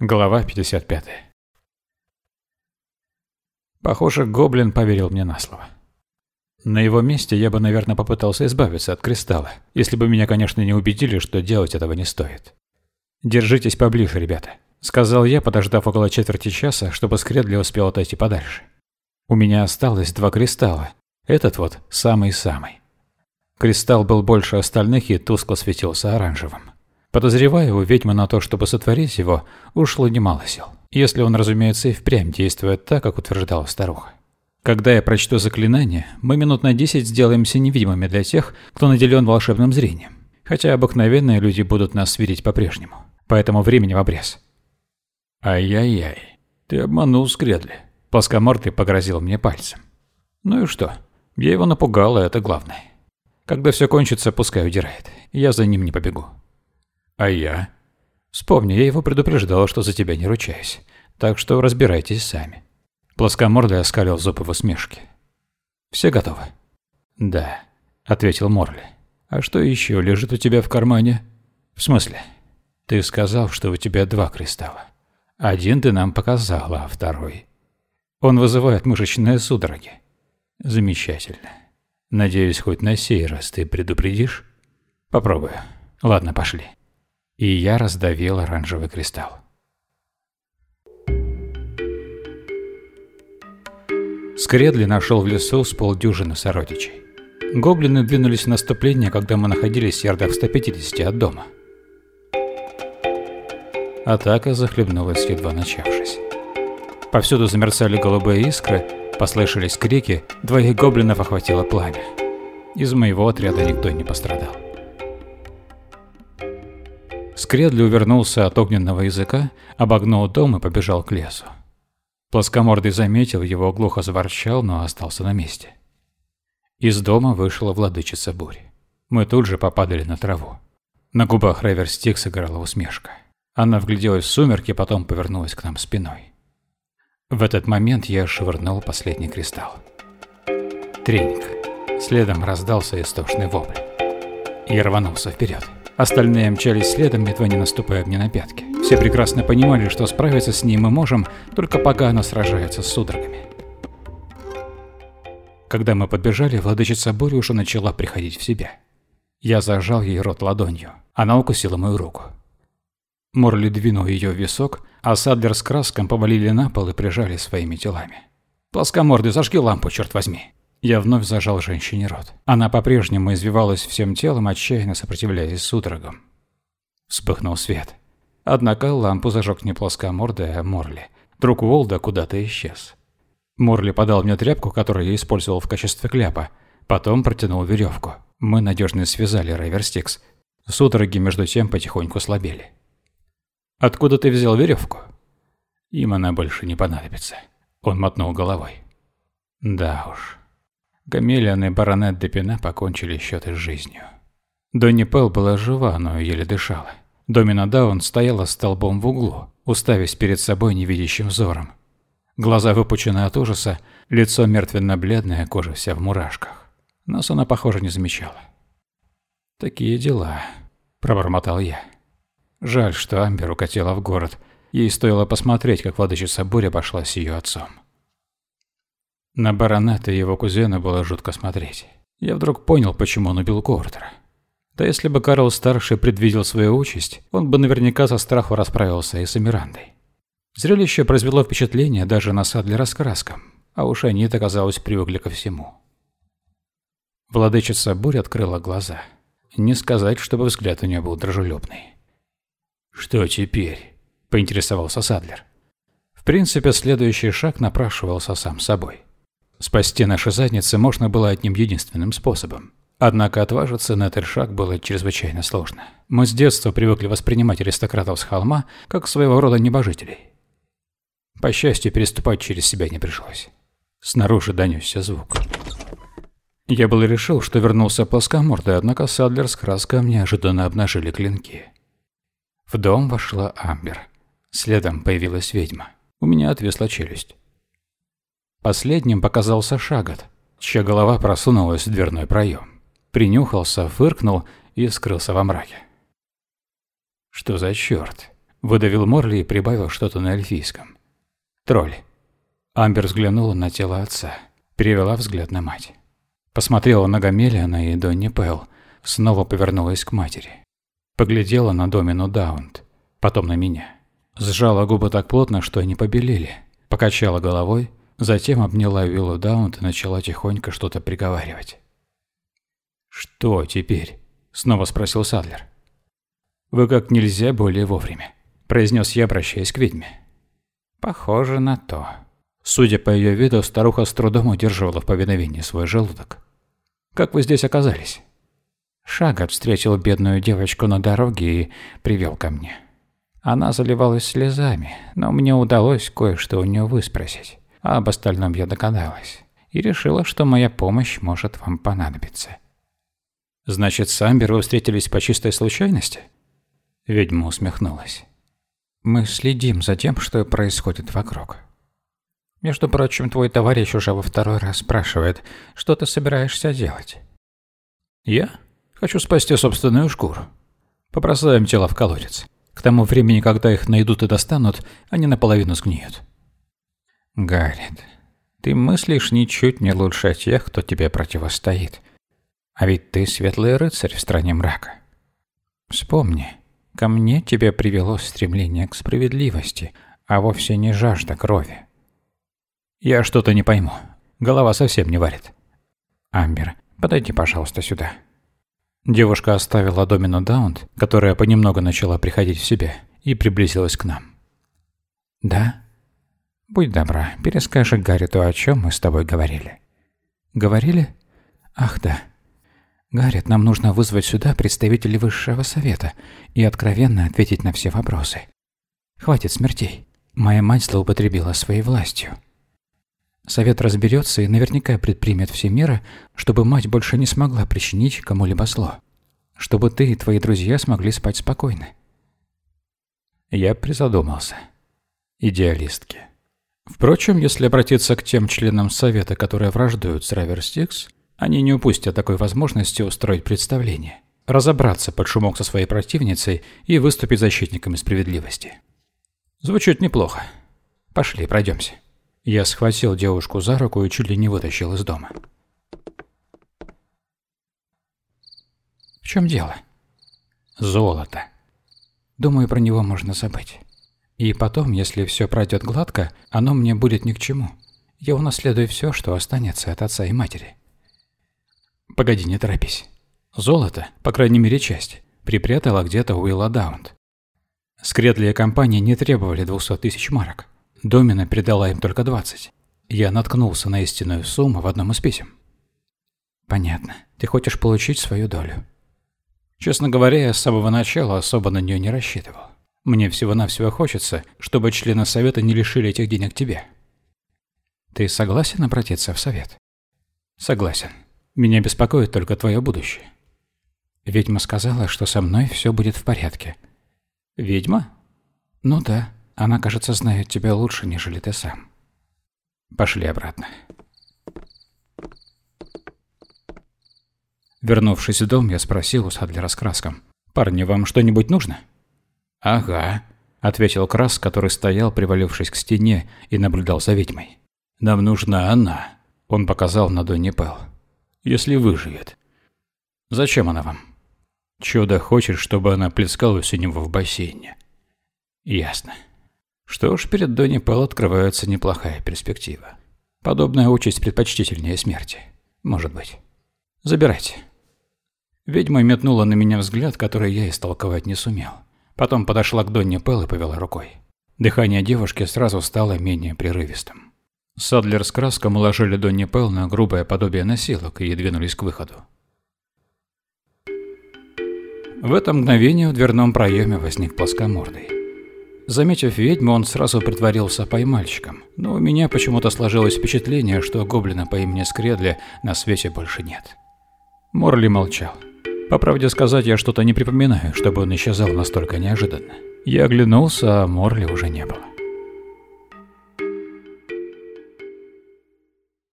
Глава 55. Похоже, гоблин поверил мне на слово. На его месте я бы, наверное, попытался избавиться от кристалла, если бы меня, конечно, не убедили, что делать этого не стоит. «Держитесь поближе, ребята», — сказал я, подождав около четверти часа, чтобы Скредли успел отойти подальше. «У меня осталось два кристалла. Этот вот самый-самый». Кристалл был больше остальных и тускло светился оранжевым. Подозреваю, у ведьмы на то, чтобы сотворить его, ушло немало сил. Если он, разумеется, и впрямь действует так, как утверждала старуха. Когда я прочту заклинание, мы минут на 10 сделаемся невидимыми для тех, кто наделен волшебным зрением. Хотя обыкновенные люди будут нас видеть по-прежнему. Поэтому времени в обрез. Ай-яй-яй, ты обманул Скредли. Плоскомордый погрозил мне пальцем. Ну и что? Я его напугал, и это главное. Когда все кончится, пускай удирает. Я за ним не побегу. А я? Вспомни, я его предупреждал, что за тебя не ручаюсь. Так что разбирайтесь сами. Плоскомордый оскалил зубы в усмешке. Все готовы? Да, ответил Морли. А что еще лежит у тебя в кармане? В смысле? Ты сказал, что у тебя два кристалла. Один ты нам показал, а второй... Он вызывает мышечные судороги. Замечательно. Надеюсь, хоть на сей раз ты предупредишь? Попробую. Ладно, пошли и я раздавил оранжевый кристалл. Скредли нашел в лесу с полдюжины сородичей. Гоблины двинулись в наступление, когда мы находились в ярдах в 150 от дома. Атака захлебнулась, едва начавшись. Повсюду замерцали голубые искры, послышались крики, двоих гоблинов охватило пламя. Из моего отряда никто не пострадал. Скредли увернулся от огненного языка, обогнул дом и побежал к лесу. Плоскомордый заметил его, глухо заворчал, но остался на месте. Из дома вышла владычица бури. Мы тут же попадали на траву. На губах Реверстик сыграла усмешка. Она вгляделась в сумерки, потом повернулась к нам спиной. В этот момент я швырнул последний кристалл. Тренинг. Следом раздался истошный вопль. Я рванулся вперед. Остальные мчались следом, едва не наступая мне на пятки. Все прекрасно понимали, что справиться с ним мы можем, только пока она сражается с судорогами. Когда мы подбежали, владычица Бори уже начала приходить в себя. Я зажал ей рот ладонью. Она укусила мою руку. Морли двинул ее в висок, а Садлер с Краском повалили на пол и прижали своими телами. «Плоскоморды, зажги лампу, черт возьми!» Я вновь зажал женщине рот. Она по-прежнему извивалась всем телом, отчаянно сопротивляясь судорогам. Вспыхнул свет. Однако лампу зажег не плоскомордая, а Морли. Друг Волда куда-то исчез. Морли подал мне тряпку, которую я использовал в качестве кляпа. Потом протянул веревку. Мы надежно связали Райверстикс. Судороги между тем потихоньку слабели. «Откуда ты взял веревку?» «Им она больше не понадобится». Он мотнул головой. «Да уж». Камелиан и баронет Депина покончили счеты с жизнью. Донни Пелл была жива, но еле дышала. Домина Даун стояла столбом в углу, уставясь перед собой невидящим взором. Глаза выпучены от ужаса, лицо мертвенно-бледное, кожа вся в мурашках. Нас она, похоже, не замечала. «Такие дела», – пробормотал я. Жаль, что Амбер укатила в город. Ей стоило посмотреть, как владычица буря пошла с ее отцом. На баронета и его кузена было жутко смотреть. Я вдруг понял, почему он убил Кортера. Да если бы Карл Старший предвидел свою участь, он бы наверняка со страху расправился и с Эмирандой. Зрелище произвело впечатление даже на Садлера с краском, а уж они-то, казалось, привыкли ко всему. Владычица Бурь открыла глаза. Не сказать, чтобы взгляд у нее был дружелюбный. «Что теперь?» – поинтересовался Садлер. В принципе, следующий шаг напрашивался сам собой. Спасти наши задницы можно было одним единственным способом. Однако отважиться на этот шаг было чрезвычайно сложно. Мы с детства привыкли воспринимать аристократов с холма как своего рода небожителей. По счастью, переступать через себя не пришлось. Снаружи донесся звук. Я был решил, что вернулся плоскомордый, однако Садлер с Краском неожиданно обнажили клинки. В дом вошла Амбер. Следом появилась ведьма. У меня отвесла челюсть. Последним показался Шагот, чья голова просунулась в дверной проем. Принюхался, фыркнул и скрылся во мраке. «Что за черт? Выдавил Морли и прибавил что-то на эльфийском. Тролль. Амбер взглянула на тело отца, перевела взгляд на мать. Посмотрела на Гамелиана и Донни Пэл, снова повернулась к матери. Поглядела на Домину Даунт, потом на меня. Сжала губы так плотно, что они побелели. Покачала головой, затем обняла Виллу Даунт и начала тихонько что-то приговаривать. «Что теперь?» – снова спросил Садлер. «Вы как нельзя более вовремя», – произнес я, обращаясь к ведьме. «Похоже на то». Судя по ее виду, старуха с трудом удерживала в повиновении свой желудок. «Как вы здесь оказались?» Шагат встретил бедную девочку на дороге и привел ко мне. Она заливалась слезами, но мне удалось кое-что у нее выспросить, а об остальном я догадалась. И решила, что моя помощь может вам понадобиться. «Значит, с Амбер вы встретились по чистой случайности?» Ведьма усмехнулась. «Мы следим за тем, что происходит вокруг. Между прочим, твой товарищ уже во второй раз спрашивает, что ты собираешься делать?» «Я? Хочу спасти собственную шкуру. Побросаем тело в колодец. К тому времени, когда их найдут и достанут, они наполовину сгниют». «Гаррит, ты мыслишь ничуть не лучше тех, кто тебе противостоит. А ведь ты светлый рыцарь в стране мрака. Вспомни, ко мне тебя привело стремление к справедливости, а вовсе не жажда крови. Я что-то не пойму. Голова совсем не варит. Амбер, подойди, пожалуйста, сюда. Девушка оставила Домину Даунт, которая понемногу начала приходить в себя, и приблизилась к нам. «Да?» «Будь добра, перескажи Гарри о чем мы с тобой говорили». «Говорили? Ах, да. Гаррит, нам нужно вызвать сюда представителей высшего совета и откровенно ответить на все вопросы. Хватит смертей. Моя мать злоупотребила своей властью. Совет разберется и наверняка предпримет все меры, чтобы мать больше не смогла причинить кому-либо зло. Чтобы ты и твои друзья смогли спать спокойно. Я призадумался. Идеалистки. Впрочем, если обратиться к тем членам Совета, которые враждуют с Раверстикс, они не упустят такой возможности устроить представление, разобраться под шумок со своей противницей и выступить защитниками справедливости. Звучит неплохо. Пошли, пройдемся. Я схватил девушку за руку и чуть ли не вытащил из дома. В чем дело? Золото. Думаю, про него можно забыть. И потом, если все пройдет гладко, оно мне будет ни к чему. Я унаследую все, что останется от отца и матери. Погоди, не торопись. Золото, по крайней мере часть, припрятала где-то Уилла Даунт. Скредли и компания не требовали 200 тысяч марок. Домина передала им только 20. Я наткнулся на истинную сумму в одном из писем. Понятно. Ты хочешь получить свою долю. Честно говоря, я с самого начала особо на нее не рассчитывал. Мне всего-навсего хочется, чтобы члены совета не лишили этих денег тебе. Ты согласен обратиться в совет? Согласен. Меня беспокоит только твое будущее. Ведьма сказала, что со мной все будет в порядке. Ведьма? Ну да. Она, кажется, знает тебя лучше, нежели ты сам. Пошли обратно. Вернувшись в дом, я спросил у Садлера с Краском. «Парни, вам что-нибудь нужно?» «Ага», — ответил Крас, который стоял, привалившись к стене, и наблюдал за ведьмой. «Нам нужна она», — он показал на Донни Пелл. «Если выживет». «Зачем она вам?» «Чудо хочет, чтобы она плескалась у него в бассейне». «Ясно». Что ж, перед Донни Пэл открывается неплохая перспектива. Подобная участь предпочтительнее смерти. Может быть. Забирайте. Ведьма метнула на меня взгляд, который я истолковать не сумел. Потом подошла к Донни Пэл и повела рукой. Дыхание девушки сразу стало менее прерывистым. Садлер с краском уложили Донни Пэл на грубое подобие носилок и двинулись к выходу. В это мгновение в дверном проеме возник плоскомордый. Заметив ведьму, он сразу притворился поймальщиком, но у меня почему-то сложилось впечатление, что гоблина по имени Скредли на свете больше нет. Морли молчал. По правде сказать, я что-то не припоминаю, чтобы он исчезал настолько неожиданно. Я оглянулся, а Морли уже не было.